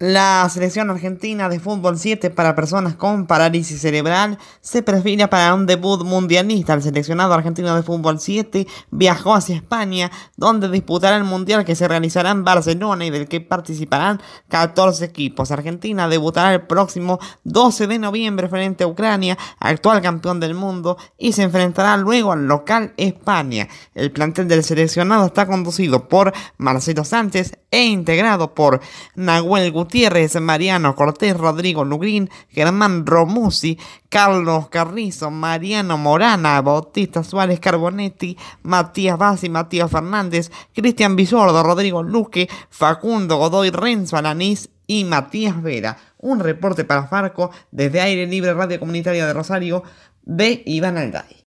La selección argentina de fútbol 7 para personas con parálisis cerebral se perfila para un debut mundialista. El seleccionado argentino de fútbol 7 viajó hacia España, donde disputará el mundial que se realizará en Barcelona y del que participarán 14 equipos. Argentina debutará el próximo 12 de noviembre frente a Ucrania, actual campeón del mundo, y se enfrentará luego al local España. El plantel del seleccionado está conducido por Marcelo Sánchez e integrado por Nahuel Gutiérrez Gutiérrez, Mariano Cortés, Rodrigo Lugrín, Germán Romusi, Carlos Carrizo, Mariano Morana, Bautista Suárez Carbonetti, Matías Bassi, Matías Fernández, Cristian Bisordo, Rodrigo Luque, Facundo Godoy Renzo Alanís y Matías Vera. Un reporte para Farco desde Aire Libre Radio Comunitaria de Rosario de Iván Alday.